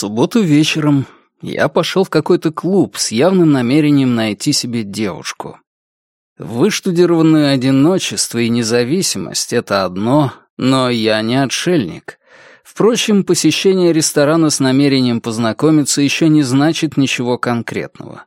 субботу вечером я пошел в какой-то клуб с явным намерением найти себе девушку. Выштудированное одиночество и независимость — это одно, но я не отшельник. Впрочем, посещение ресторана с намерением познакомиться еще не значит ничего конкретного.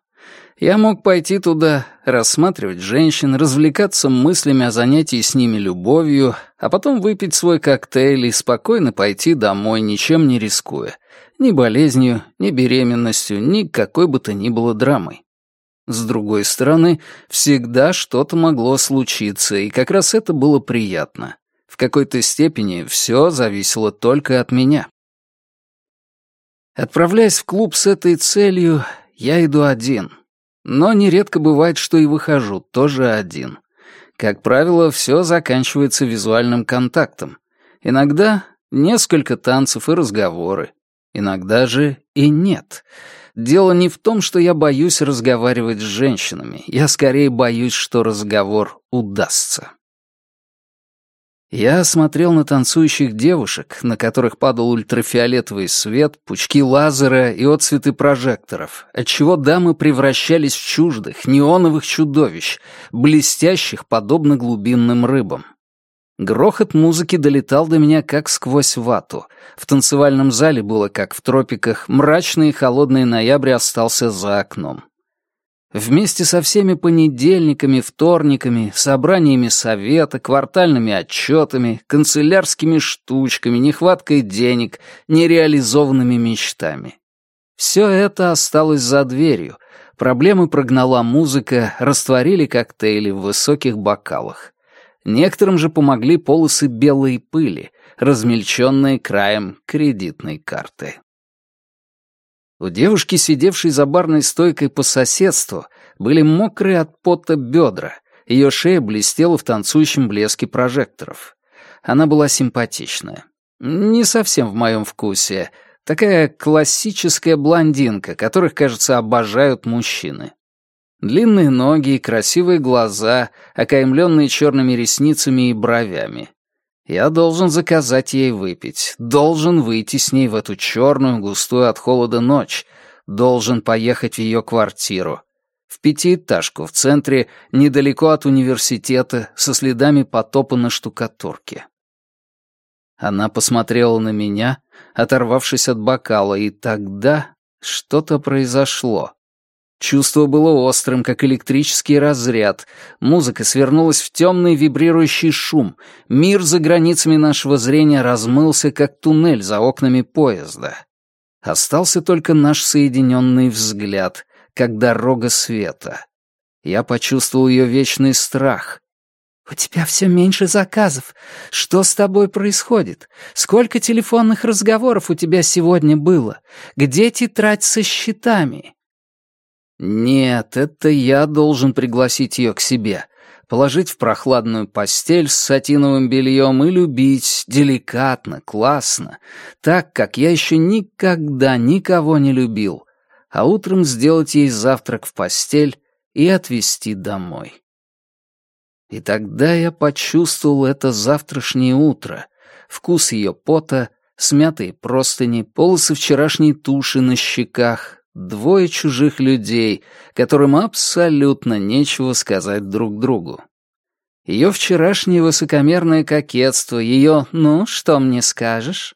Я мог пойти туда, рассматривать женщин, развлекаться мыслями о занятии с ними любовью, а потом выпить свой коктейль и спокойно пойти домой, ничем не рискуя. Ни болезнью, ни беременностью, ни какой бы то ни было драмой. С другой стороны, всегда что-то могло случиться, и как раз это было приятно. В какой-то степени все зависело только от меня. Отправляясь в клуб с этой целью, я иду один — но нередко бывает, что и выхожу тоже один. Как правило, все заканчивается визуальным контактом. Иногда несколько танцев и разговоры. Иногда же и нет. Дело не в том, что я боюсь разговаривать с женщинами. Я скорее боюсь, что разговор удастся. Я смотрел на танцующих девушек, на которых падал ультрафиолетовый свет, пучки лазера и отцветы прожекторов, отчего дамы превращались в чуждых, неоновых чудовищ, блестящих, подобно глубинным рыбам. Грохот музыки долетал до меня как сквозь вату. В танцевальном зале было как в тропиках, мрачный и холодный ноябрь остался за окном. Вместе со всеми понедельниками, вторниками, собраниями совета, квартальными отчетами, канцелярскими штучками, нехваткой денег, нереализованными мечтами. Все это осталось за дверью. Проблемы прогнала музыка, растворили коктейли в высоких бокалах. Некоторым же помогли полосы белой пыли, размельченные краем кредитной карты. У девушки, сидевшей за барной стойкой по соседству, были мокрые от пота бедра, ее шея блестела в танцующем блеске прожекторов. Она была симпатичная. Не совсем в моем вкусе. Такая классическая блондинка, которых, кажется, обожают мужчины. Длинные ноги красивые глаза, окаймленные черными ресницами и бровями. Я должен заказать ей выпить, должен выйти с ней в эту черную, густую от холода ночь, должен поехать в ее квартиру. В пятиэтажку в центре, недалеко от университета, со следами потопа на штукатурке. Она посмотрела на меня, оторвавшись от бокала, и тогда что-то произошло. Чувство было острым, как электрический разряд. Музыка свернулась в темный вибрирующий шум. Мир за границами нашего зрения размылся, как туннель за окнами поезда. Остался только наш соединенный взгляд, как дорога света. Я почувствовал ее вечный страх. «У тебя все меньше заказов. Что с тобой происходит? Сколько телефонных разговоров у тебя сегодня было? Где тетрадь со счетами?» Нет, это я должен пригласить ее к себе, положить в прохладную постель с сатиновым бельем и любить деликатно, классно, так, как я еще никогда никого не любил, а утром сделать ей завтрак в постель и отвезти домой. И тогда я почувствовал это завтрашнее утро, вкус ее пота, смятые простыни, полосы вчерашней туши на щеках, Двое чужих людей, которым абсолютно нечего сказать друг другу. Ее вчерашнее высокомерное кокетство, ее «ну, что мне скажешь?»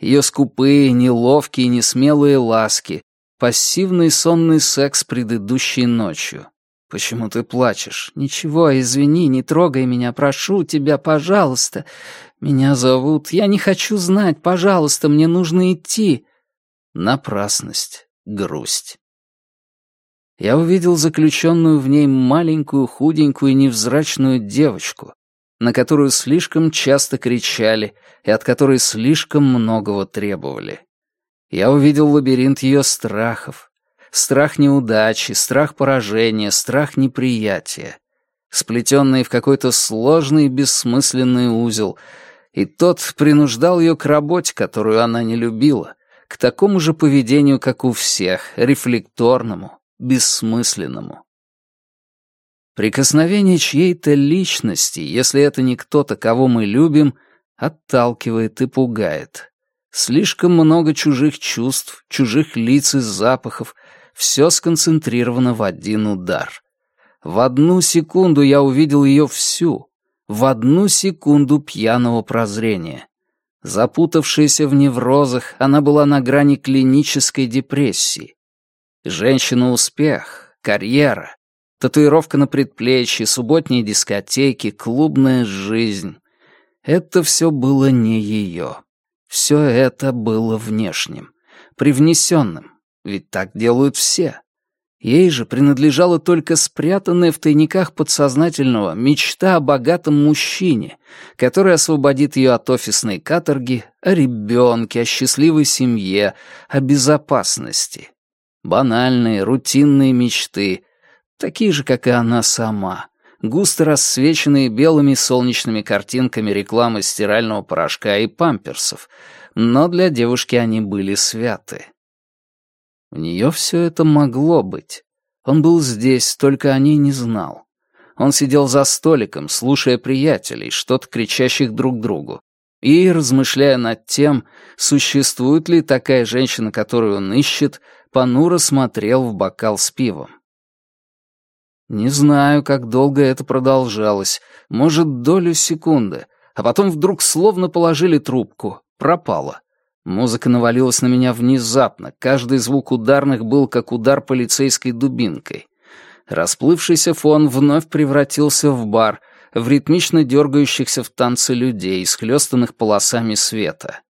Ее скупые, неловкие, несмелые ласки, пассивный сонный секс предыдущей ночью. «Почему ты плачешь?» «Ничего, извини, не трогай меня, прошу тебя, пожалуйста. Меня зовут, я не хочу знать, пожалуйста, мне нужно идти». Напрасность грусть. Я увидел заключенную в ней маленькую, худенькую невзрачную девочку, на которую слишком часто кричали и от которой слишком многого требовали. Я увидел лабиринт ее страхов. Страх неудачи, страх поражения, страх неприятия. Сплетенные в какой-то сложный бессмысленный узел. И тот принуждал ее к работе, которую она не любила — к такому же поведению, как у всех, рефлекторному, бессмысленному. Прикосновение чьей-то личности, если это не кто-то, кого мы любим, отталкивает и пугает. Слишком много чужих чувств, чужих лиц и запахов, все сконцентрировано в один удар. В одну секунду я увидел ее всю, в одну секунду пьяного прозрения. Запутавшаяся в неврозах, она была на грани клинической депрессии. Женщина-успех, карьера, татуировка на предплечье, субботние дискотеки, клубная жизнь. Это все было не ее. Все это было внешним, привнесенным, ведь так делают все. Ей же принадлежала только спрятанная в тайниках подсознательного мечта о богатом мужчине, который освободит ее от офисной каторги, о ребенке, о счастливой семье, о безопасности. Банальные, рутинные мечты, такие же, как и она сама, густо рассвеченные белыми солнечными картинками рекламы стирального порошка и памперсов, но для девушки они были святы. У нее все это могло быть. Он был здесь, только о ней не знал. Он сидел за столиком, слушая приятелей, что-то кричащих друг другу, и, размышляя над тем, существует ли такая женщина, которую он ищет, понуро смотрел в бокал с пивом. Не знаю, как долго это продолжалось, может, долю секунды, а потом вдруг словно положили трубку, пропала. Музыка навалилась на меня внезапно, каждый звук ударных был как удар полицейской дубинкой. Расплывшийся фон вновь превратился в бар, в ритмично дергающихся в танце людей, схлестанных полосами света.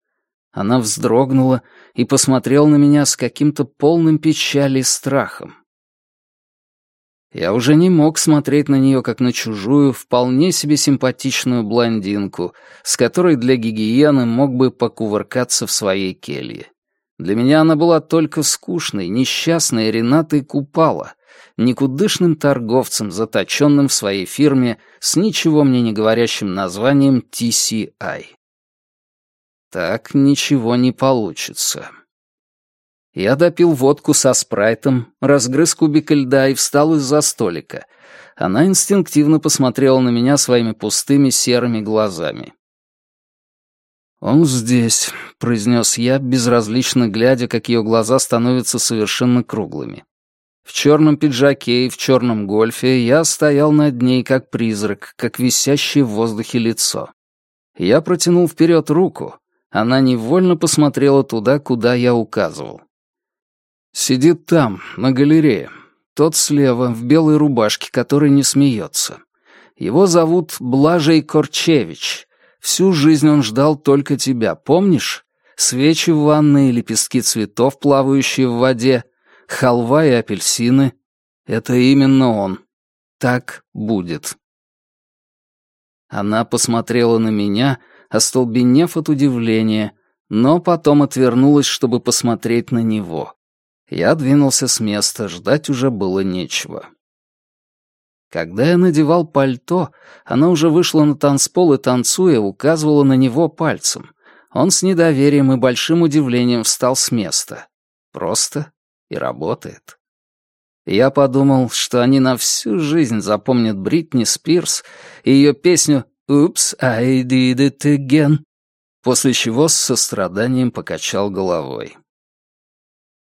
Она вздрогнула и посмотрела на меня с каким-то полным печали и страхом. Я уже не мог смотреть на нее как на чужую, вполне себе симпатичную блондинку, с которой для гигиены мог бы покувыркаться в своей келье. Для меня она была только скучной, несчастной Ренатой Купала, никудышным торговцем, заточенным в своей фирме с ничего мне не говорящим названием TCI. Так ничего не получится. Я допил водку со спрайтом, разгрыз кубик льда и встал из-за столика. Она инстинктивно посмотрела на меня своими пустыми серыми глазами. «Он здесь», — произнес я, безразлично глядя, как ее глаза становятся совершенно круглыми. В черном пиджаке и в черном гольфе я стоял над ней как призрак, как висящее в воздухе лицо. Я протянул вперед руку. Она невольно посмотрела туда, куда я указывал. Сидит там, на галерее. Тот слева, в белой рубашке, который не смеется. Его зовут Блажей Корчевич. Всю жизнь он ждал только тебя, помнишь? Свечи в ванной, лепестки цветов, плавающие в воде, халва и апельсины. Это именно он. Так будет. Она посмотрела на меня, остолбенев от удивления, но потом отвернулась, чтобы посмотреть на него. Я двинулся с места, ждать уже было нечего. Когда я надевал пальто, она уже вышла на танцпол и, танцуя, указывала на него пальцем. Он с недоверием и большим удивлением встал с места. Просто и работает. Я подумал, что они на всю жизнь запомнят Бритни Спирс и ее песню «Oops, I did it again», после чего с состраданием покачал головой.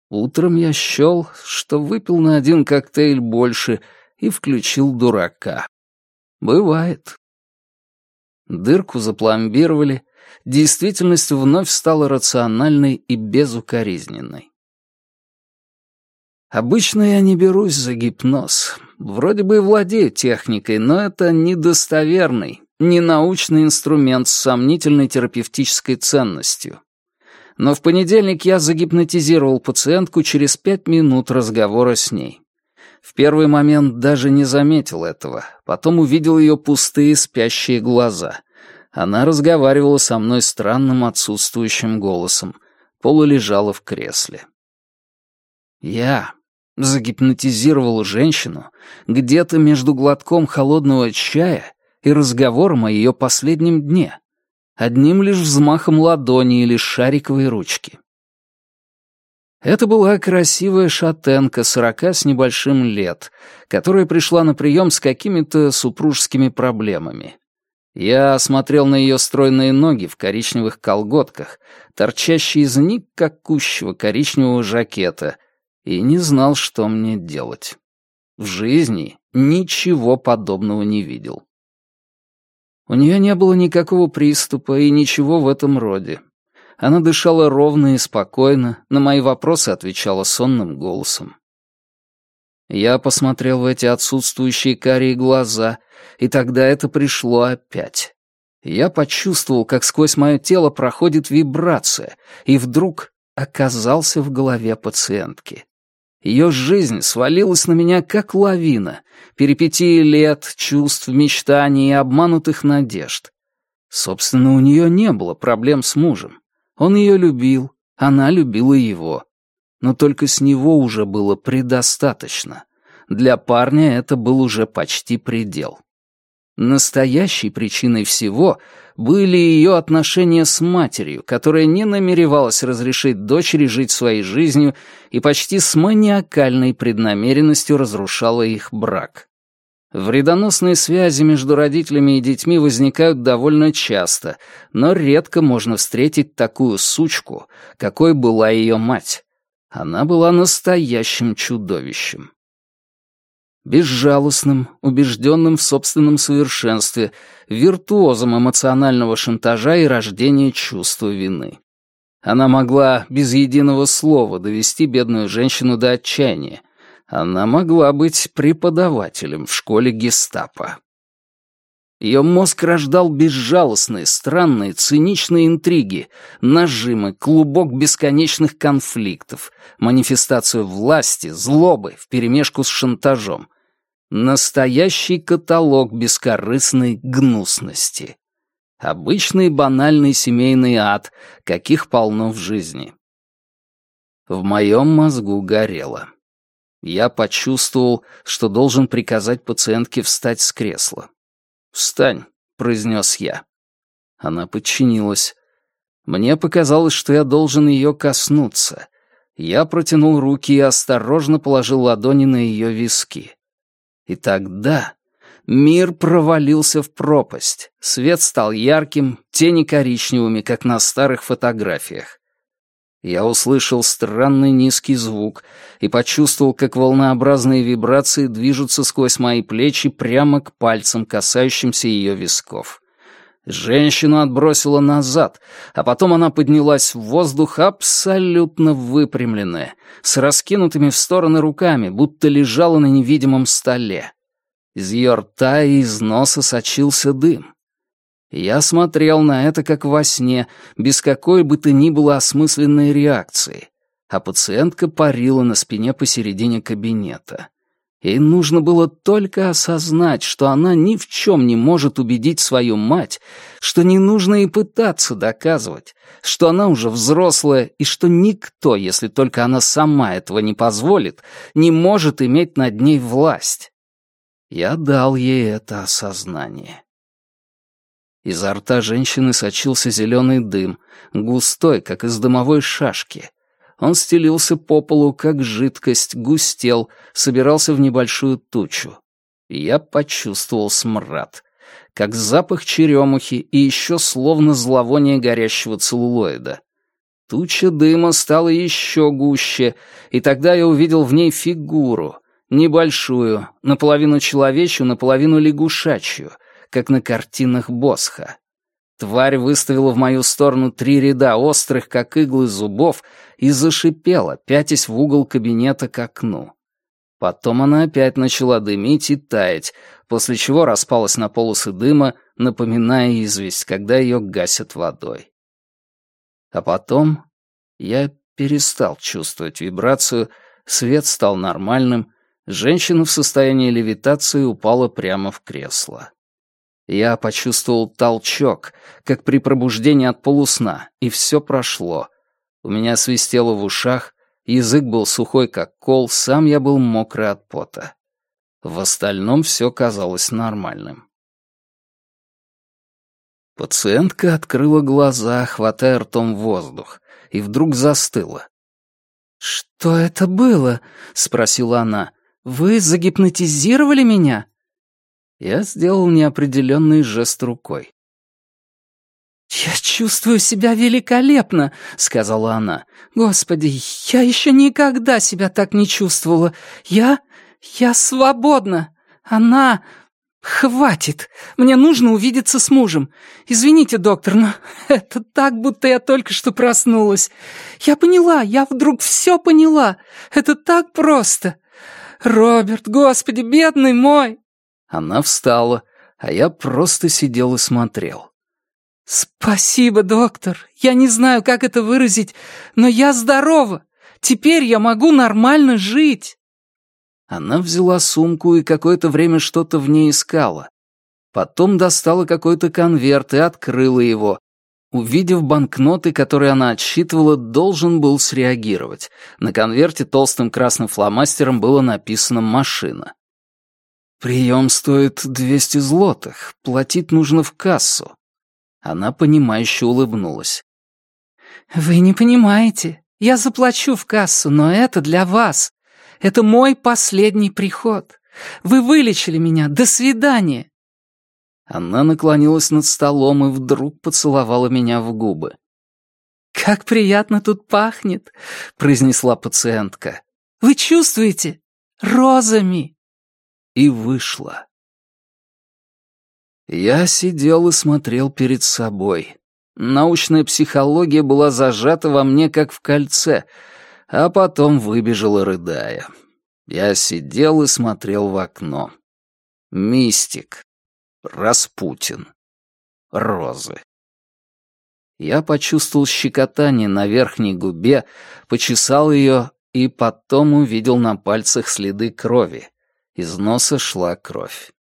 Утром я счел, что выпил на один коктейль больше и включил дурака. Бывает. Дырку запломбировали, действительность вновь стала рациональной и безукоризненной. Обычно я не берусь за гипноз. Вроде бы и владею техникой, но это недостоверный, ненаучный инструмент с сомнительной терапевтической ценностью но в понедельник я загипнотизировал пациентку через пять минут разговора с ней. В первый момент даже не заметил этого, потом увидел ее пустые спящие глаза. Она разговаривала со мной странным отсутствующим голосом, полулежала в кресле. Я загипнотизировал женщину где-то между глотком холодного чая и разговором о ее последнем дне одним лишь взмахом ладони или шариковой ручки. Это была красивая шатенка сорока с небольшим лет, которая пришла на прием с какими-то супружескими проблемами. Я смотрел на ее стройные ноги в коричневых колготках, торчащие из никакущего коричневого жакета, и не знал, что мне делать. В жизни ничего подобного не видел. У нее не было никакого приступа и ничего в этом роде. Она дышала ровно и спокойно, на мои вопросы отвечала сонным голосом. Я посмотрел в эти отсутствующие карие глаза, и тогда это пришло опять. Я почувствовал, как сквозь мое тело проходит вибрация, и вдруг оказался в голове пациентки. Ее жизнь свалилась на меня как лавина, перипетии лет, чувств, мечтаний и обманутых надежд. Собственно, у нее не было проблем с мужем. Он ее любил, она любила его. Но только с него уже было предостаточно. Для парня это был уже почти предел. Настоящей причиной всего были ее отношения с матерью, которая не намеревалась разрешить дочери жить своей жизнью и почти с маниакальной преднамеренностью разрушала их брак. Вредоносные связи между родителями и детьми возникают довольно часто, но редко можно встретить такую сучку, какой была ее мать. Она была настоящим чудовищем безжалостным, убежденным в собственном совершенстве, виртуозом эмоционального шантажа и рождения чувства вины. Она могла без единого слова довести бедную женщину до отчаяния. Она могла быть преподавателем в школе гестапо. Ее мозг рождал безжалостные, странные, циничные интриги, нажимы, клубок бесконечных конфликтов, манифестацию власти, злобы вперемешку с шантажом, Настоящий каталог бескорыстной гнусности. Обычный банальный семейный ад, каких полно в жизни. В моем мозгу горело. Я почувствовал, что должен приказать пациентке встать с кресла. «Встань», — произнес я. Она подчинилась. Мне показалось, что я должен ее коснуться. Я протянул руки и осторожно положил ладони на ее виски. И тогда мир провалился в пропасть. Свет стал ярким, тени коричневыми, как на старых фотографиях. Я услышал странный низкий звук и почувствовал, как волнообразные вибрации движутся сквозь мои плечи прямо к пальцам, касающимся ее висков. Женщину отбросило назад, а потом она поднялась в воздух абсолютно выпрямленная, с раскинутыми в стороны руками, будто лежала на невидимом столе. Из ее рта и из носа сочился дым. Я смотрел на это как во сне, без какой бы то ни было осмысленной реакции, а пациентка парила на спине посередине кабинета. Ей нужно было только осознать, что она ни в чем не может убедить свою мать, что не нужно и пытаться доказывать, что она уже взрослая и что никто, если только она сама этого не позволит, не может иметь над ней власть. Я дал ей это осознание. Изо рта женщины сочился зеленый дым, густой, как из дымовой шашки, он стелился по полу, как жидкость, густел, собирался в небольшую тучу. Я почувствовал смрад, как запах черемухи и еще словно зловоние горящего целлулоида. Туча дыма стала еще гуще, и тогда я увидел в ней фигуру, небольшую, наполовину человечью, наполовину лягушачью, как на картинах Босха. Тварь выставила в мою сторону три ряда острых, как иглы, зубов и зашипела, пятясь в угол кабинета к окну. Потом она опять начала дымить и таять, после чего распалась на полосы дыма, напоминая известь, когда ее гасят водой. А потом я перестал чувствовать вибрацию, свет стал нормальным, женщина в состоянии левитации упала прямо в кресло. Я почувствовал толчок, как при пробуждении от полусна, и все прошло. У меня свистело в ушах, язык был сухой, как кол, сам я был мокрый от пота. В остальном все казалось нормальным. Пациентка открыла глаза, хватая ртом воздух, и вдруг застыла. «Что это было?» — спросила она. «Вы загипнотизировали меня?» Я сделал неопределенный жест рукой. «Я чувствую себя великолепно», — сказала она. «Господи, я еще никогда себя так не чувствовала. Я... я свободна. Она... «Хватит! Мне нужно увидеться с мужем. Извините, доктор, но это так, будто я только что проснулась. Я поняла, я вдруг все поняла. Это так просто. Роберт, господи, бедный мой!» Она встала, а я просто сидел и смотрел. «Спасибо, доктор. Я не знаю, как это выразить, но я здорова. Теперь я могу нормально жить». Она взяла сумку и какое-то время что-то в ней искала. Потом достала какой-то конверт и открыла его. Увидев банкноты, которые она отсчитывала, должен был среагировать. На конверте толстым красным фломастером было написано «Машина». «Прием стоит 200 злотых. Платить нужно в кассу». Она понимающе улыбнулась. «Вы не понимаете. Я заплачу в кассу, но это для вас. Это мой последний приход. Вы вылечили меня. До свидания!» Она наклонилась над столом и вдруг поцеловала меня в губы. «Как приятно тут пахнет!» — произнесла пациентка. «Вы чувствуете? Розами!» И вышла. Я сидел и смотрел перед собой. Научная психология была зажата во мне, как в кольце — а потом выбежала, рыдая. Я сидел и смотрел в окно. Мистик. Распутин. Розы. Я почувствовал щекотание на верхней губе, почесал ее и потом увидел на пальцах следы крови. Из носа шла кровь.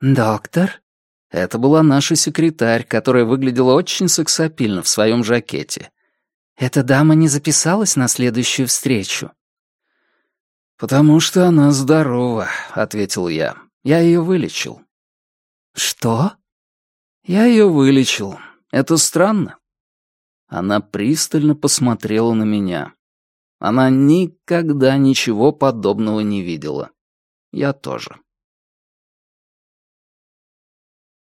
«Доктор?» Это была наша секретарь, которая выглядела очень сексапильно в своем жакете. Эта дама не записалась на следующую встречу?» «Потому что она здорова», — ответил я. «Я ее вылечил». «Что?» «Я ее вылечил. Это странно». Она пристально посмотрела на меня. Она никогда ничего подобного не видела. Я тоже.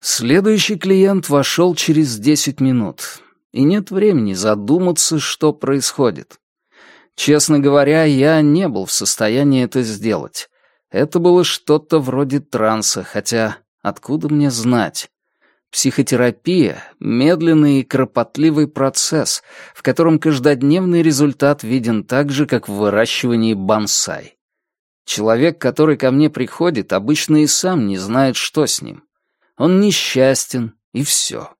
Следующий клиент вошел через десять минут и нет времени задуматься, что происходит. Честно говоря, я не был в состоянии это сделать. Это было что-то вроде транса, хотя откуда мне знать? Психотерапия — медленный и кропотливый процесс, в котором каждодневный результат виден так же, как в выращивании бонсай. Человек, который ко мне приходит, обычно и сам не знает, что с ним. Он несчастен, и все.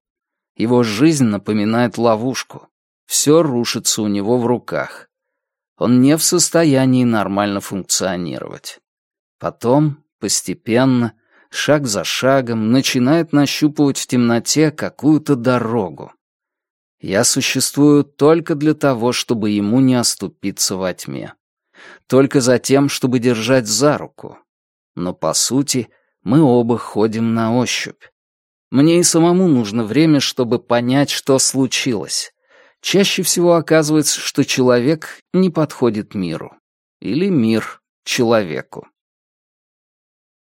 Его жизнь напоминает ловушку. Все рушится у него в руках. Он не в состоянии нормально функционировать. Потом, постепенно, шаг за шагом, начинает нащупывать в темноте какую-то дорогу. Я существую только для того, чтобы ему не оступиться во тьме. Только за тем, чтобы держать за руку. Но, по сути, мы оба ходим на ощупь. Мне и самому нужно время, чтобы понять, что случилось. Чаще всего оказывается, что человек не подходит миру. Или мир человеку.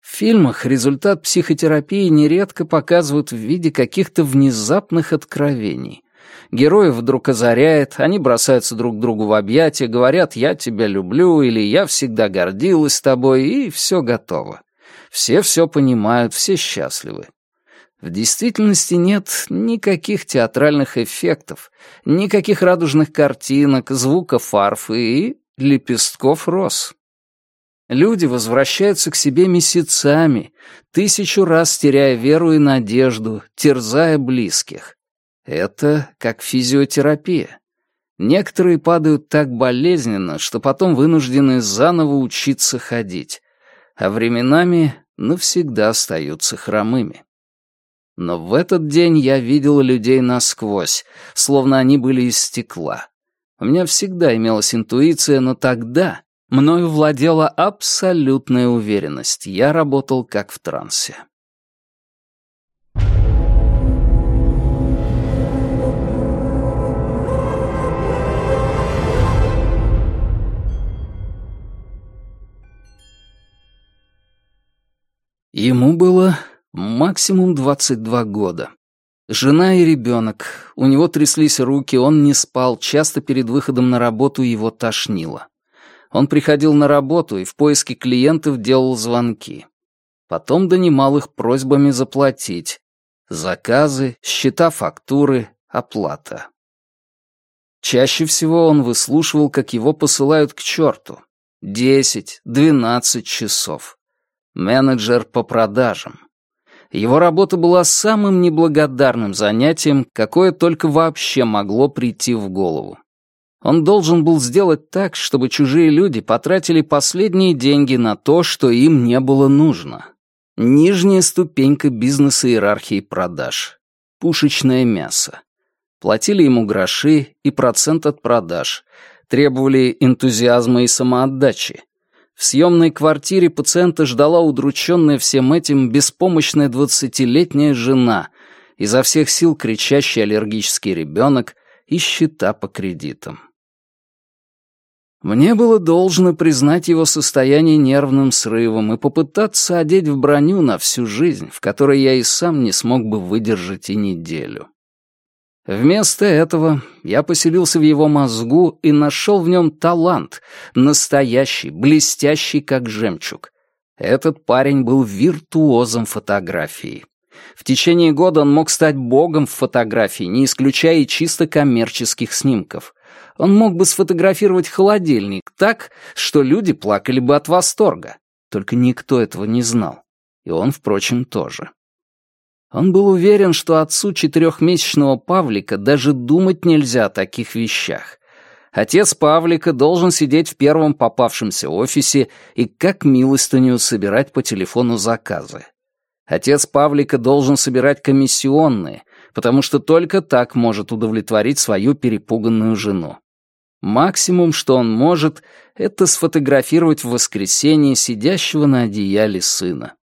В фильмах результат психотерапии нередко показывают в виде каких-то внезапных откровений. Героев вдруг озаряет, они бросаются друг другу в объятия, говорят «я тебя люблю» или «я всегда гордилась тобой» и все готово. Все все понимают, все счастливы. В действительности нет никаких театральных эффектов, никаких радужных картинок, звуков арфы и лепестков роз. Люди возвращаются к себе месяцами, тысячу раз теряя веру и надежду, терзая близких. Это как физиотерапия. Некоторые падают так болезненно, что потом вынуждены заново учиться ходить, а временами навсегда остаются хромыми. Но в этот день я видел людей насквозь, словно они были из стекла. У меня всегда имелась интуиция, но тогда мною владела абсолютная уверенность. Я работал как в трансе. Ему было максимум 22 года. Жена и ребенок, у него тряслись руки, он не спал, часто перед выходом на работу его тошнило. Он приходил на работу и в поиске клиентов делал звонки. Потом донимал их просьбами заплатить. Заказы, счета фактуры, оплата. Чаще всего он выслушивал, как его посылают к черту. Десять, двенадцать часов. Менеджер по продажам. Его работа была самым неблагодарным занятием, какое только вообще могло прийти в голову. Он должен был сделать так, чтобы чужие люди потратили последние деньги на то, что им не было нужно. Нижняя ступенька бизнес-иерархии продаж. Пушечное мясо. Платили ему гроши и процент от продаж. Требовали энтузиазма и самоотдачи. В съемной квартире пациента ждала удрученная всем этим беспомощная двадцатилетняя жена, изо всех сил кричащий аллергический ребенок и счета по кредитам. Мне было должно признать его состояние нервным срывом и попытаться одеть в броню на всю жизнь, в которой я и сам не смог бы выдержать и неделю. Вместо этого я поселился в его мозгу и нашел в нем талант, настоящий, блестящий, как жемчуг. Этот парень был виртуозом фотографии. В течение года он мог стать богом в фотографии, не исключая и чисто коммерческих снимков. Он мог бы сфотографировать холодильник так, что люди плакали бы от восторга. Только никто этого не знал. И он, впрочем, тоже. Он был уверен, что отцу четырехмесячного Павлика даже думать нельзя о таких вещах. Отец Павлика должен сидеть в первом попавшемся офисе и как милостыню собирать по телефону заказы. Отец Павлика должен собирать комиссионные, потому что только так может удовлетворить свою перепуганную жену. Максимум, что он может, это сфотографировать в воскресенье сидящего на одеяле сына.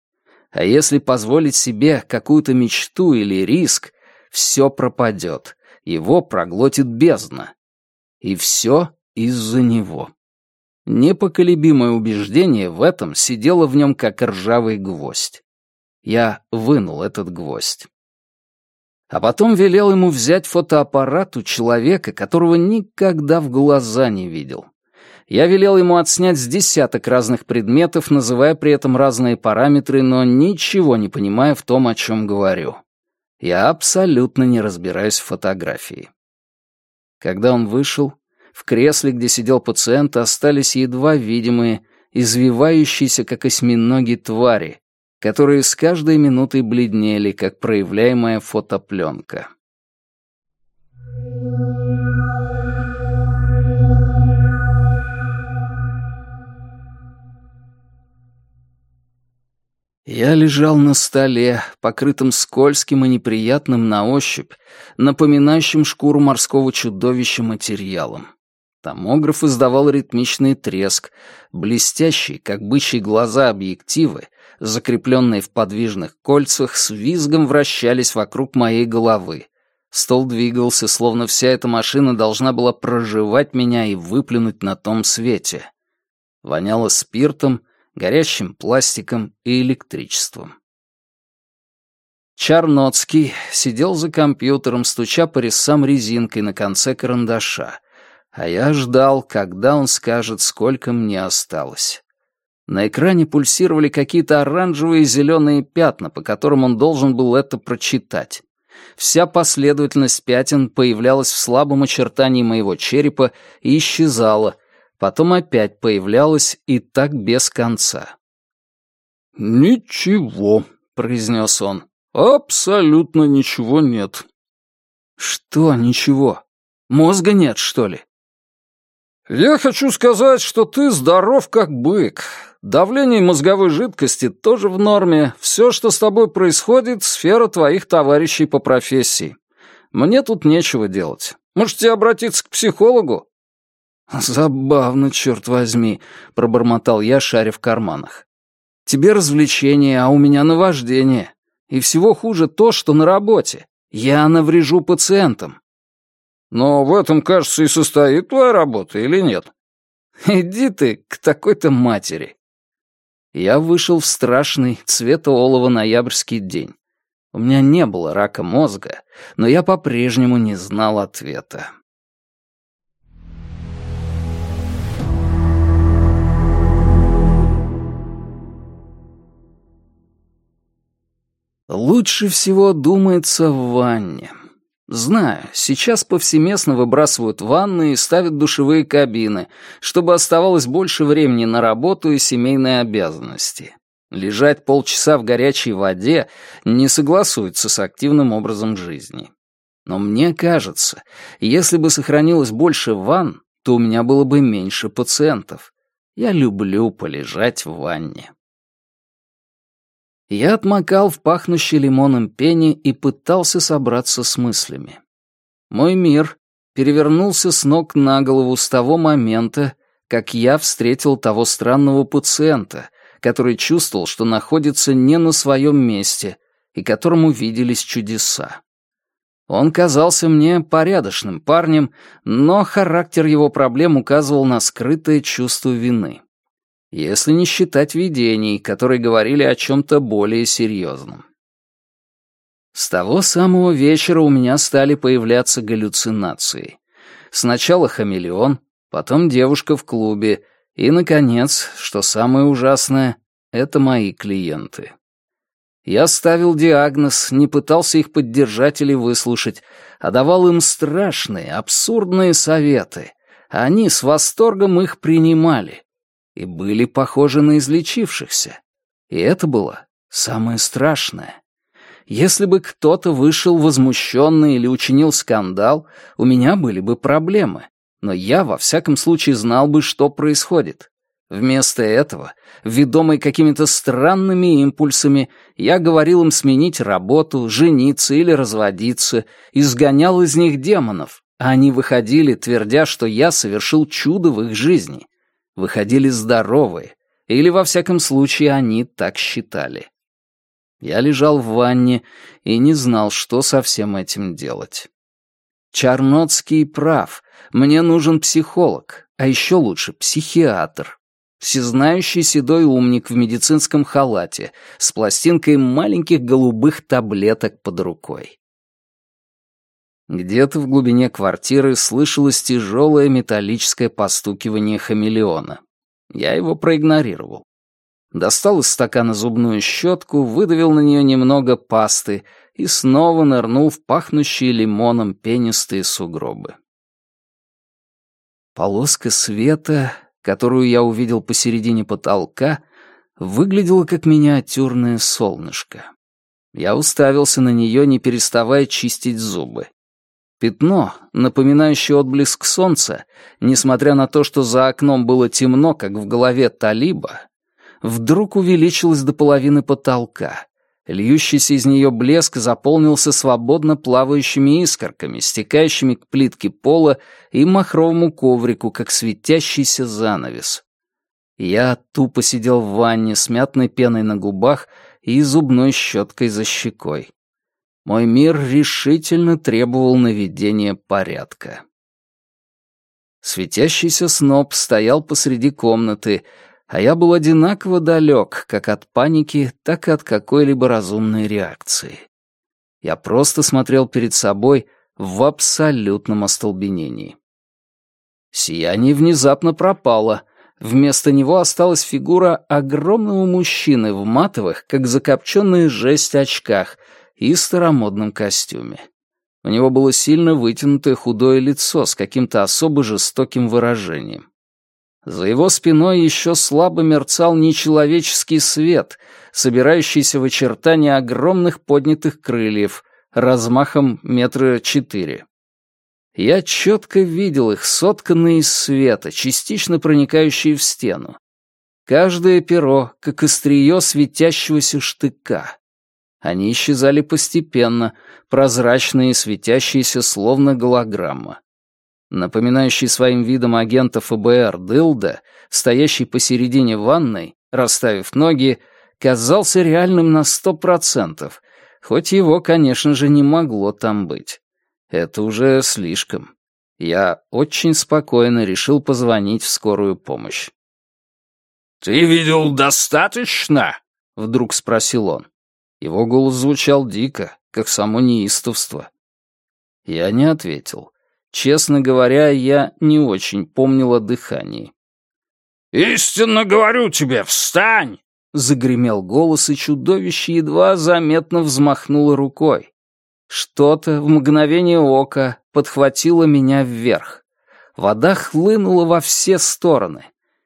А если позволить себе какую-то мечту или риск, все пропадет, его проглотит бездна. И все из-за него. Непоколебимое убеждение в этом сидело в нем как ржавый гвоздь. Я вынул этот гвоздь. А потом велел ему взять фотоаппарат у человека, которого никогда в глаза не видел я велел ему отснять с десяток разных предметов, называя при этом разные параметры, но ничего не понимая в том, о чем говорю. Я абсолютно не разбираюсь в фотографии. Когда он вышел, в кресле, где сидел пациент, остались едва видимые, извивающиеся, как осьминоги, твари, которые с каждой минутой бледнели, как проявляемая фотопленка. Я лежал на столе, покрытым скользким и неприятным на ощупь, напоминающим шкуру морского чудовища материалом. Томограф издавал ритмичный треск, блестящие, как бычьи глаза объективы, закрепленные в подвижных кольцах, с визгом вращались вокруг моей головы. Стол двигался, словно вся эта машина должна была проживать меня и выплюнуть на том свете. Воняло спиртом — горящим пластиком и электричеством. Чарноцкий сидел за компьютером, стуча по резцам резинкой на конце карандаша, а я ждал, когда он скажет, сколько мне осталось. На экране пульсировали какие-то оранжевые и зеленые пятна, по которым он должен был это прочитать. Вся последовательность пятен появлялась в слабом очертании моего черепа и исчезала, потом опять появлялась и так без конца. «Ничего», — произнес он, — «абсолютно ничего нет». «Что ничего? Мозга нет, что ли?» «Я хочу сказать, что ты здоров как бык. Давление мозговой жидкости тоже в норме. Все, что с тобой происходит, сфера твоих товарищей по профессии. Мне тут нечего делать. Можете обратиться к психологу?» «Забавно, черт возьми», — пробормотал я, шаря в карманах. «Тебе развлечение, а у меня наваждение. И всего хуже то, что на работе. Я наврежу пациентам». «Но в этом, кажется, и состоит твоя работа, или нет?» «Иди ты к такой-то матери». Я вышел в страшный цвета олова ноябрьский день. У меня не было рака мозга, но я по-прежнему не знал ответа. Лучше всего думается в ванне. Знаю, сейчас повсеместно выбрасывают ванны и ставят душевые кабины, чтобы оставалось больше времени на работу и семейные обязанности. Лежать полчаса в горячей воде не согласуется с активным образом жизни. Но мне кажется, если бы сохранилось больше ванн, то у меня было бы меньше пациентов. Я люблю полежать в ванне. Я отмокал в пахнущей лимоном пене и пытался собраться с мыслями. Мой мир перевернулся с ног на голову с того момента, как я встретил того странного пациента, который чувствовал, что находится не на своем месте и которому виделись чудеса. Он казался мне порядочным парнем, но характер его проблем указывал на скрытое чувство вины если не считать видений, которые говорили о чем-то более серьезном. С того самого вечера у меня стали появляться галлюцинации. Сначала хамелеон, потом девушка в клубе, и, наконец, что самое ужасное, это мои клиенты. Я ставил диагноз, не пытался их поддержать или выслушать, а давал им страшные, абсурдные советы. Они с восторгом их принимали, и были похожи на излечившихся. И это было самое страшное. Если бы кто-то вышел возмущенный или учинил скандал, у меня были бы проблемы, но я во всяком случае знал бы, что происходит. Вместо этого, ведомый какими-то странными импульсами, я говорил им сменить работу, жениться или разводиться, изгонял из них демонов, а они выходили, твердя, что я совершил чудо в их жизни выходили здоровые, или, во всяком случае, они так считали. Я лежал в ванне и не знал, что со всем этим делать. Чарноцкий прав, мне нужен психолог, а еще лучше психиатр. Всезнающий седой умник в медицинском халате с пластинкой маленьких голубых таблеток под рукой. Где-то в глубине квартиры слышалось тяжелое металлическое постукивание хамелеона. Я его проигнорировал. Достал из стакана зубную щетку, выдавил на нее немного пасты и снова нырнул в пахнущие лимоном пенистые сугробы. Полоска света, которую я увидел посередине потолка, выглядела как миниатюрное солнышко. Я уставился на нее, не переставая чистить зубы. Пятно, напоминающее отблеск солнца, несмотря на то, что за окном было темно, как в голове талиба, вдруг увеличилось до половины потолка. Льющийся из нее блеск заполнился свободно плавающими искорками, стекающими к плитке пола и махровому коврику, как светящийся занавес. Я тупо сидел в ванне с мятной пеной на губах и зубной щеткой за щекой. Мой мир решительно требовал наведения порядка. Светящийся сноп стоял посреди комнаты, а я был одинаково далек как от паники, так и от какой-либо разумной реакции. Я просто смотрел перед собой в абсолютном остолбенении. Сияние внезапно пропало. Вместо него осталась фигура огромного мужчины в матовых, как закопченная жесть очках — и старомодном костюме. У него было сильно вытянутое худое лицо с каким-то особо жестоким выражением. За его спиной еще слабо мерцал нечеловеческий свет, собирающийся в очертания огромных поднятых крыльев, размахом метра четыре. Я четко видел их, сотканные из света, частично проникающие в стену. Каждое перо, как острие светящегося штыка. Они исчезали постепенно, прозрачные и светящиеся словно голограмма. Напоминающий своим видом агента ФБР Дылда, стоящий посередине ванной, расставив ноги, казался реальным на сто процентов, хоть его, конечно же, не могло там быть. Это уже слишком. Я очень спокойно решил позвонить в скорую помощь. «Ты видел достаточно?» — вдруг спросил он. Его голос звучал дико, как само неистовство. Я не ответил. Честно говоря, я не очень помнил о дыхании. «Истинно говорю тебе, встань!» — загремел голос, и чудовище едва заметно взмахнуло рукой. Что-то в мгновение ока подхватило меня вверх. Вода хлынула во все стороны.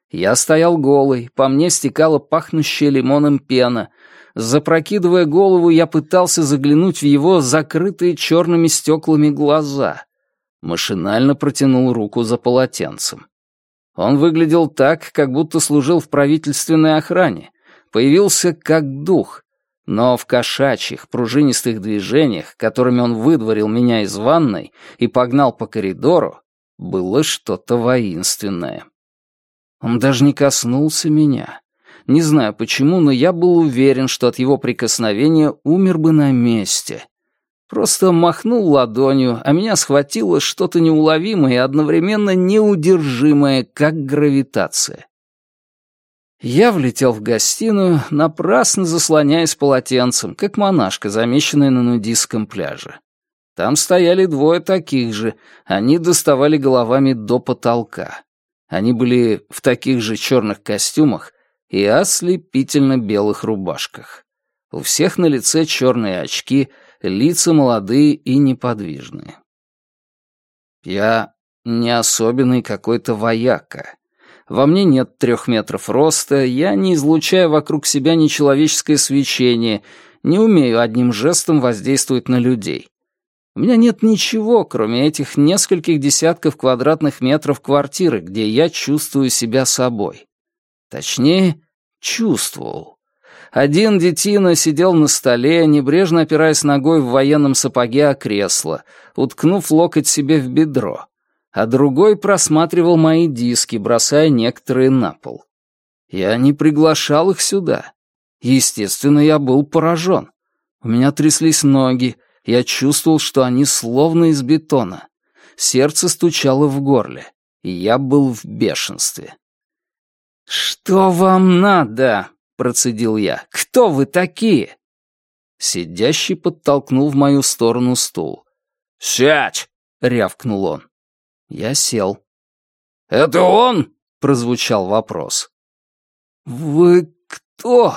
Я стоял голый, по мне стекала пахнущая лимоном пена. Запрокидывая голову, я пытался заглянуть в его закрытые черными стеклами глаза. Машинально протянул руку за полотенцем. Он выглядел так, как будто служил в правительственной охране. Появился как дух. Но в кошачьих, пружинистых движениях, которыми он выдворил меня из ванной и погнал по коридору, было что-то воинственное. Он даже не коснулся меня. Не знаю почему, но я был уверен, что от его прикосновения умер бы на месте. Просто махнул ладонью, а меня схватило что-то неуловимое и одновременно неудержимое, как гравитация. Я влетел в гостиную, напрасно заслоняясь полотенцем, как монашка, замеченная на нудистском пляже. Там стояли двое таких же, они доставали головами до потолка. Они были в таких же черных костюмах и ослепительно белых рубашках. У всех на лице черные очки — лица молодые и неподвижные. Я не особенный какой-то вояка. Во мне нет трех метров роста, я не излучаю вокруг себя нечеловеческое свечение, не умею одним жестом воздействовать на людей. У меня нет ничего, кроме этих нескольких десятков квадратных метров квартиры, где я чувствую себя собой. Точнее, чувствовал. Один детина сидел на столе, небрежно опираясь ногой в военном сапоге о кресло, уткнув локоть себе в бедро, а другой просматривал мои диски, бросая некоторые на пол. Я не приглашал их сюда. Естественно, я был поражен. У меня тряслись ноги, я чувствовал, что они словно из бетона. Сердце стучало в горле, и я был в бешенстве. «Что вам надо?» процедил я. «Кто вы такие?» Сидящий подтолкнул в мою сторону стул. «Сядь!» — рявкнул он. Я сел. «Это он?» — прозвучал вопрос. «Вы кто?»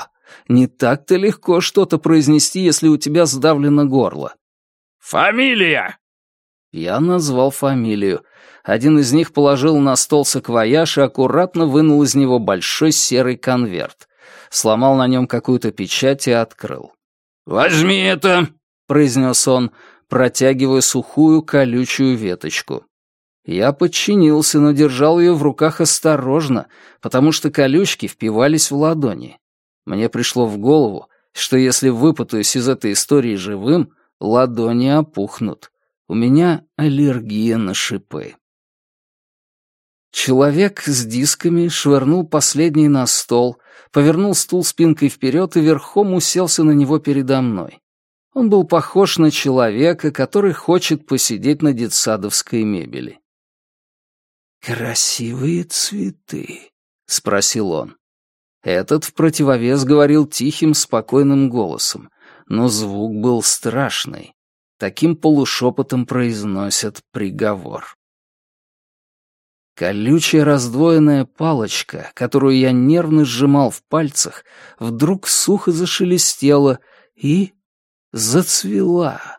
Не так-то легко что-то произнести, если у тебя сдавлено горло. «Фамилия!» Я назвал фамилию. Один из них положил на стол саквояж и аккуратно вынул из него большой серый конверт сломал на нем какую-то печать и открыл. «Возьми это!» — произнес он, протягивая сухую колючую веточку. Я подчинился, но держал ее в руках осторожно, потому что колючки впивались в ладони. Мне пришло в голову, что если выпутаюсь из этой истории живым, ладони опухнут. У меня аллергия на шипы. Человек с дисками швырнул последний на стол, повернул стул спинкой вперед и верхом уселся на него передо мной. Он был похож на человека, который хочет посидеть на детсадовской мебели. «Красивые цветы», — спросил он. Этот в противовес говорил тихим, спокойным голосом, но звук был страшный. Таким полушепотом произносят приговор. Колючая раздвоенная палочка, которую я нервно сжимал в пальцах, вдруг сухо зашелестела и зацвела.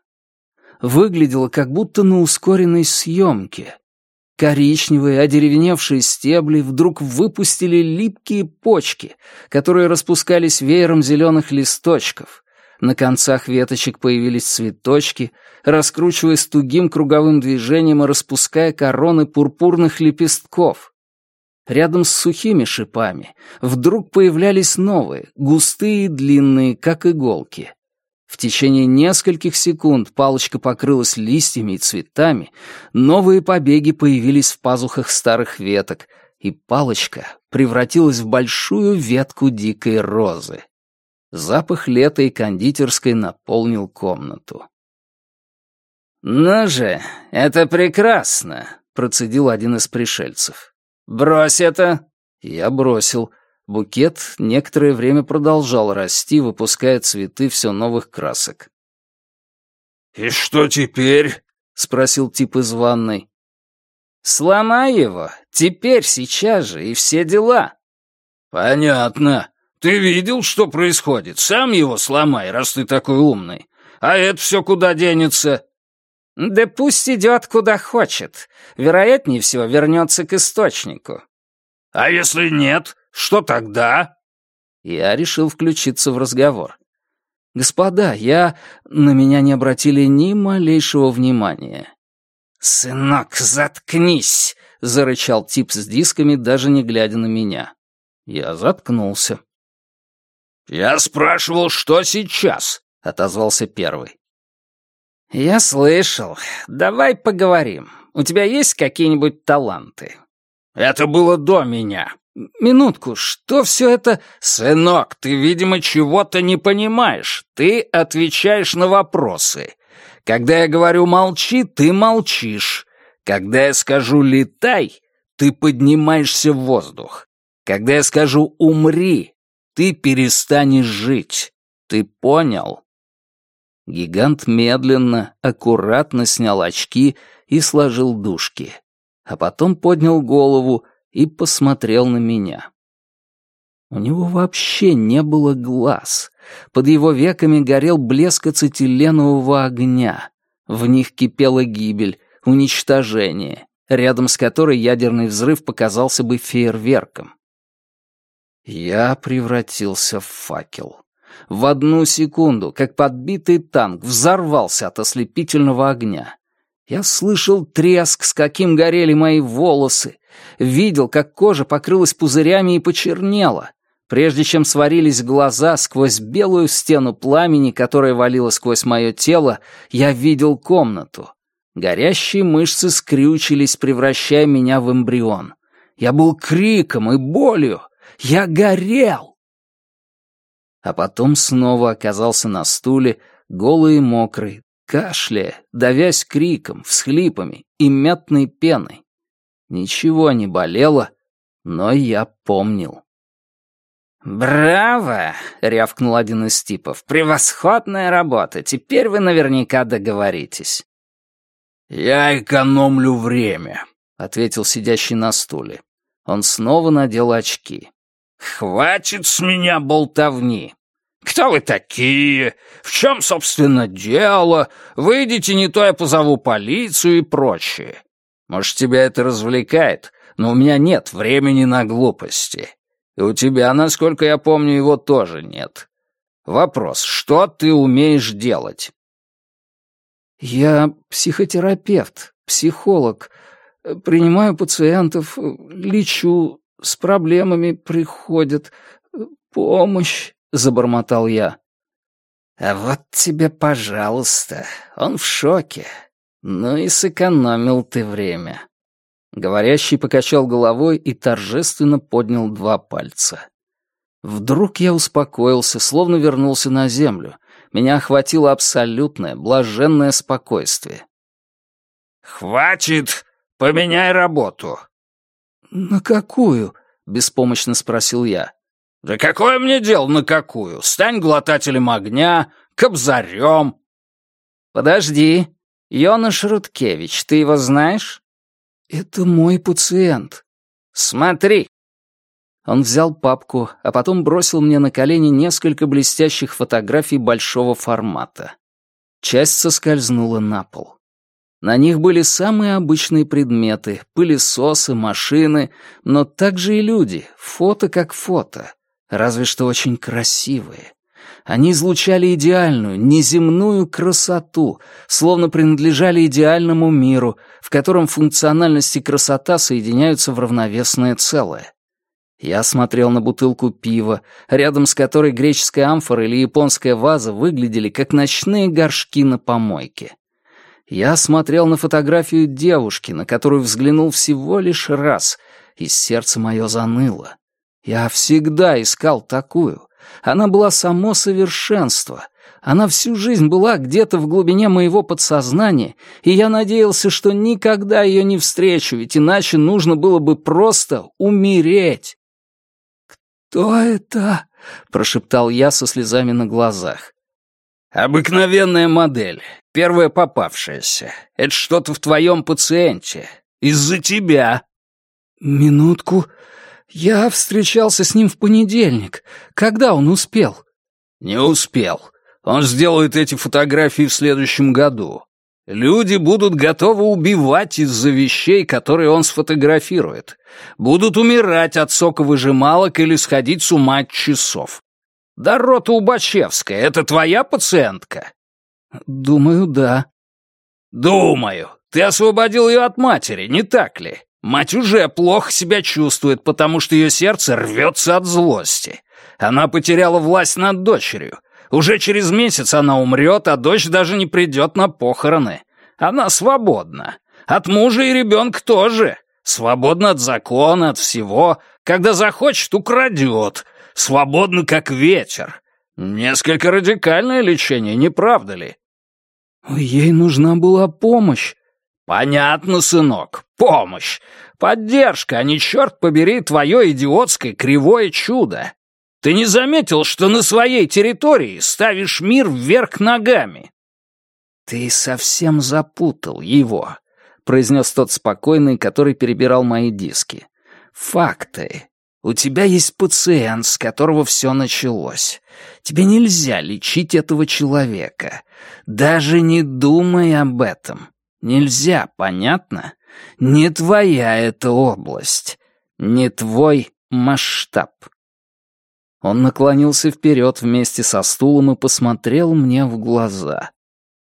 Выглядела как будто на ускоренной съемке. Коричневые, одеревеневшие стебли вдруг выпустили липкие почки, которые распускались веером зеленых листочков. На концах веточек появились цветочки, раскручиваясь тугим круговым движением и распуская короны пурпурных лепестков. Рядом с сухими шипами вдруг появлялись новые, густые и длинные, как иголки. В течение нескольких секунд палочка покрылась листьями и цветами, новые побеги появились в пазухах старых веток, и палочка превратилась в большую ветку дикой розы. Запах лета и кондитерской наполнил комнату. «Ну же, это прекрасно!» — процедил один из пришельцев. «Брось это!» Я бросил. Букет некоторое время продолжал расти, выпуская цветы все новых красок. «И что теперь?» — спросил тип из ванной. «Сломай его, теперь, сейчас же, и все дела». «Понятно. Ты видел, что происходит? Сам его сломай, раз ты такой умный. А это все куда денется?» «Да пусть идет куда хочет. Вероятнее всего вернется к источнику». «А если нет, что тогда?» Я решил включиться в разговор. «Господа, я...» На меня не обратили ни малейшего внимания. «Сынок, заткнись!» — зарычал тип с дисками, даже не глядя на меня. Я заткнулся. «Я спрашивал, что сейчас?» — отозвался первый. «Я слышал. Давай поговорим. У тебя есть какие-нибудь таланты?» «Это было до меня». «Минутку, что все это...» «Сынок, ты, видимо, чего-то не понимаешь. Ты отвечаешь на вопросы. Когда я говорю «молчи», ты молчишь. Когда я скажу «летай», ты поднимаешься в воздух. Когда я скажу «умри», ты перестанешь жить. Ты понял?» Гигант медленно, аккуратно снял очки и сложил дужки, а потом поднял голову и посмотрел на меня. У него вообще не было глаз. Под его веками горел блеск ацетиленового огня. В них кипела гибель, уничтожение, рядом с которой ядерный взрыв показался бы фейерверком. Я превратился в факел в одну секунду, как подбитый танк, взорвался от ослепительного огня. Я слышал треск, с каким горели мои волосы, видел, как кожа покрылась пузырями и почернела. Прежде чем сварились глаза сквозь белую стену пламени, которая валила сквозь мое тело, я видел комнату. Горящие мышцы скрючились, превращая меня в эмбрион. Я был криком и болью. Я горел а потом снова оказался на стуле, голый и мокрый, кашляя, давясь криком, всхлипами и мятной пеной. Ничего не болело, но я помнил. «Браво!» — рявкнул один из типов. «Превосходная работа! Теперь вы наверняка договоритесь». «Я экономлю время», — ответил сидящий на стуле. Он снова надел очки. «Хватит с меня болтовни! Кто вы такие? В чем, собственно, дело? Выйдите, не то я позову полицию и прочее. Может, тебя это развлекает, но у меня нет времени на глупости. И у тебя, насколько я помню, его тоже нет. Вопрос, что ты умеешь делать?» «Я психотерапевт, психолог. Принимаю пациентов, лечу, с проблемами приходят. Помощь», — забормотал я. «А вот тебе, пожалуйста, он в шоке. Ну и сэкономил ты время». Говорящий покачал головой и торжественно поднял два пальца. Вдруг я успокоился, словно вернулся на землю. Меня охватило абсолютное, блаженное спокойствие. «Хватит! Поменяй работу!» «На какую?» — беспомощно спросил я. «Да какое мне дело на какую? Стань глотателем огня, кобзарем!» «Подожди. Йонаш Руткевич, ты его знаешь?» «Это мой пациент». «Смотри». Он взял папку, а потом бросил мне на колени несколько блестящих фотографий большого формата. Часть соскользнула на пол. На них были самые обычные предметы — пылесосы, машины, но также и люди, фото как фото, разве что очень красивые. Они излучали идеальную, неземную красоту, словно принадлежали идеальному миру, в котором функциональность и красота соединяются в равновесное целое. Я смотрел на бутылку пива, рядом с которой греческая амфора или японская ваза выглядели как ночные горшки на помойке. Я смотрел на фотографию девушки, на которую взглянул всего лишь раз, и сердце мое заныло. Я всегда искал такую. Она была само совершенство. Она всю жизнь была где-то в глубине моего подсознания, и я надеялся, что никогда ее не встречу, ведь иначе нужно было бы просто умереть. «Что это?» — прошептал я со слезами на глазах. «Обыкновенная модель, первая попавшаяся. Это что-то в твоем пациенте. Из-за тебя». «Минутку. Я встречался с ним в понедельник. Когда он успел?» «Не успел. Он сделает эти фотографии в следующем году. Люди будут готовы убивать из-за вещей, которые он сфотографирует. Будут умирать от соковыжималок или сходить с ума от часов. Дорота Убачевская — это твоя пациентка? Думаю, да. Думаю. Ты освободил ее от матери, не так ли? Мать уже плохо себя чувствует, потому что ее сердце рвется от злости. Она потеряла власть над дочерью. Уже через месяц она умрет, а дочь даже не придет на похороны. Она свободна. От мужа и ребенка тоже. Свободна от закона, от всего. Когда захочет, украдет. Свободна, как ветер. Несколько радикальное лечение, не правда ли? Ей нужна была помощь. Понятно, сынок, помощь. Поддержка, а не, черт побери, твое идиотское кривое чудо. Ты не заметил, что на своей территории ставишь мир вверх ногами?» «Ты совсем запутал его», — произнес тот спокойный, который перебирал мои диски. «Факты. У тебя есть пациент, с которого все началось. Тебе нельзя лечить этого человека. Даже не думай об этом. Нельзя, понятно? Не твоя эта область. Не твой масштаб». Он наклонился вперед вместе со стулом и посмотрел мне в глаза.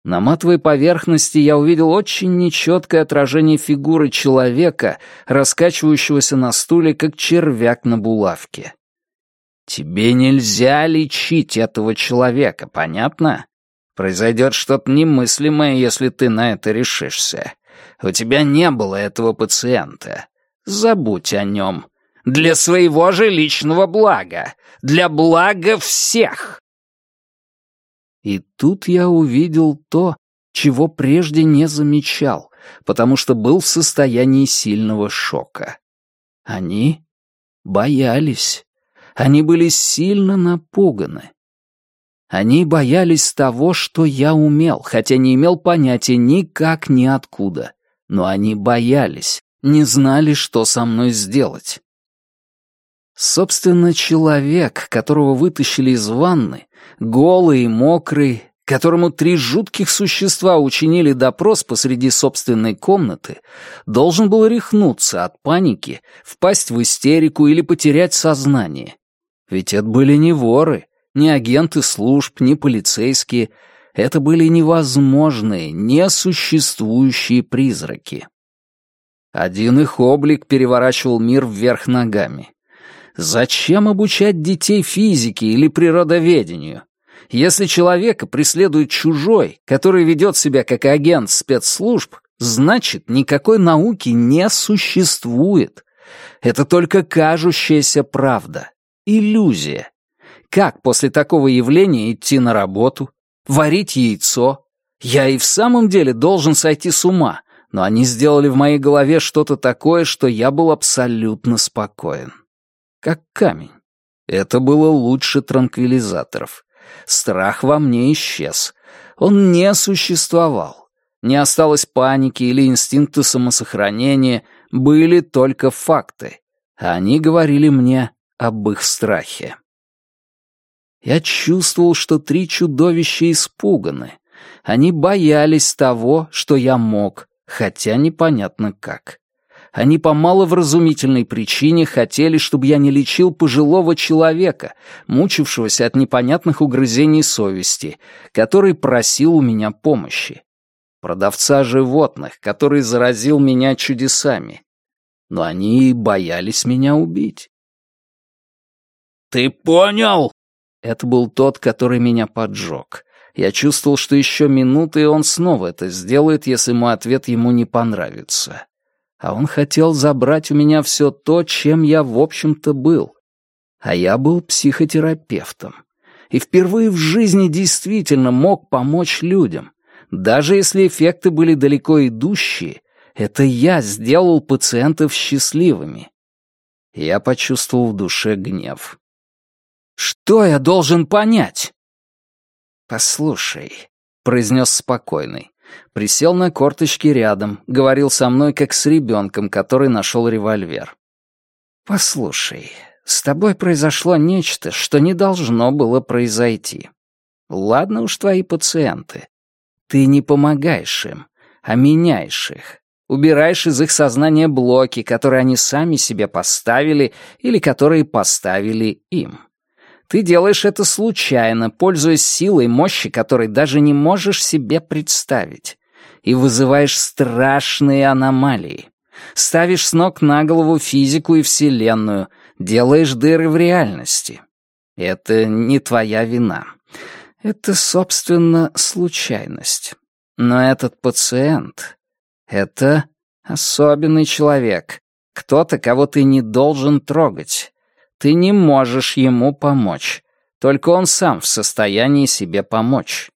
На матовой поверхности я увидел очень нечеткое отражение фигуры человека, раскачивающегося на стуле, как червяк на булавке. «Тебе нельзя лечить этого человека, понятно? Произойдет что-то немыслимое, если ты на это решишься. У тебя не было этого пациента. Забудь о нем. Для своего же личного блага. Для блага всех. И тут я увидел то, чего прежде не замечал, потому что был в состоянии сильного шока. Они боялись. Они были сильно напуганы. Они боялись того, что я умел, хотя не имел понятия никак ни откуда. Но они боялись, не знали, что со мной сделать. Собственно, человек, которого вытащили из ванны, голый и мокрый, которому три жутких существа учинили допрос посреди собственной комнаты, должен был рехнуться от паники, впасть в истерику или потерять сознание. Ведь это были не воры, не агенты служб, не полицейские. Это были невозможные, несуществующие призраки. Один их облик переворачивал мир вверх ногами. Зачем обучать детей физике или природоведению? Если человека преследует чужой, который ведет себя как агент спецслужб, значит, никакой науки не существует. Это только кажущаяся правда, иллюзия. Как после такого явления идти на работу, варить яйцо? Я и в самом деле должен сойти с ума, но они сделали в моей голове что-то такое, что я был абсолютно спокоен как камень. Это было лучше транквилизаторов. Страх во мне исчез. Он не существовал. Не осталось паники или инстинкта самосохранения, были только факты. Они говорили мне об их страхе. Я чувствовал, что три чудовища испуганы. Они боялись того, что я мог, хотя непонятно как. Они по маловразумительной причине хотели, чтобы я не лечил пожилого человека, мучившегося от непонятных угрызений совести, который просил у меня помощи. Продавца животных, который заразил меня чудесами. Но они боялись меня убить. «Ты понял?» Это был тот, который меня поджег. Я чувствовал, что еще минуты, и он снова это сделает, если мой ответ ему не понравится а он хотел забрать у меня все то, чем я, в общем-то, был. А я был психотерапевтом. И впервые в жизни действительно мог помочь людям. Даже если эффекты были далеко идущие, это я сделал пациентов счастливыми. Я почувствовал в душе гнев. Что я должен понять?» «Послушай», — произнес спокойный. Присел на корточки рядом, говорил со мной, как с ребенком, который нашел револьвер. «Послушай, с тобой произошло нечто, что не должно было произойти. Ладно уж твои пациенты. Ты не помогаешь им, а меняешь их. Убираешь из их сознания блоки, которые они сами себе поставили или которые поставили им. Ты делаешь это случайно, пользуясь силой мощи, которой даже не можешь себе представить. И вызываешь страшные аномалии. Ставишь с ног на голову физику и Вселенную, делаешь дыры в реальности. Это не твоя вина. Это, собственно, случайность. Но этот пациент — это особенный человек, кто-то, кого ты не должен трогать. Ты не можешь ему помочь. Только он сам в состоянии себе помочь.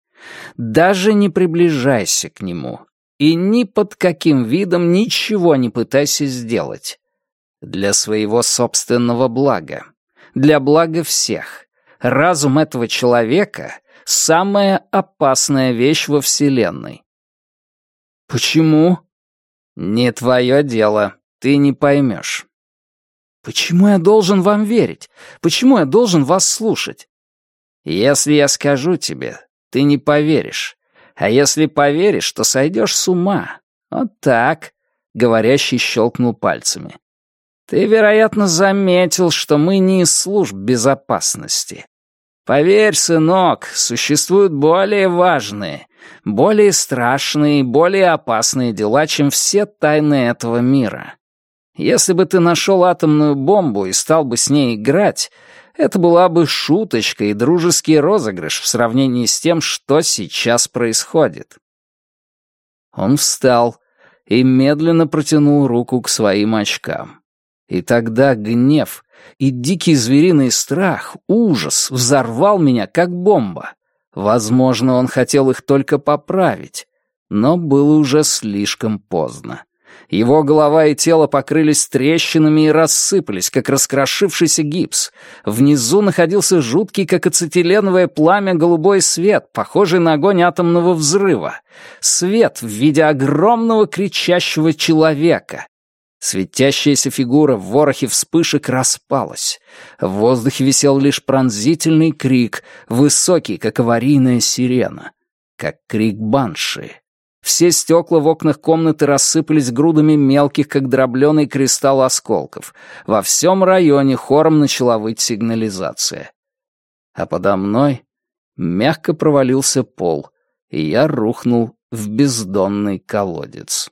Даже не приближайся к нему. И ни под каким видом ничего не пытайся сделать. Для своего собственного блага. Для блага всех. Разум этого человека — самая опасная вещь во Вселенной. Почему? Не твое дело. Ты не поймешь. Почему я должен вам верить? Почему я должен вас слушать? Если я скажу тебе, ты не поверишь. А если поверишь, то сойдешь с ума. Вот так, — говорящий щелкнул пальцами. Ты, вероятно, заметил, что мы не из служб безопасности. Поверь, сынок, существуют более важные, более страшные и более опасные дела, чем все тайны этого мира. Если бы ты нашел атомную бомбу и стал бы с ней играть, это была бы шуточка и дружеский розыгрыш в сравнении с тем, что сейчас происходит. Он встал и медленно протянул руку к своим очкам. И тогда гнев и дикий звериный страх, ужас взорвал меня, как бомба. Возможно, он хотел их только поправить, но было уже слишком поздно. Его голова и тело покрылись трещинами и рассыпались, как раскрошившийся гипс. Внизу находился жуткий, как ацетиленовое пламя, голубой свет, похожий на огонь атомного взрыва. Свет в виде огромного кричащего человека. Светящаяся фигура в ворохе вспышек распалась. В воздухе висел лишь пронзительный крик, высокий, как аварийная сирена. Как крик банши. Все стекла в окнах комнаты рассыпались грудами мелких, как дробленый кристалл осколков. Во всем районе хором начала выть сигнализация. А подо мной мягко провалился пол, и я рухнул в бездонный колодец.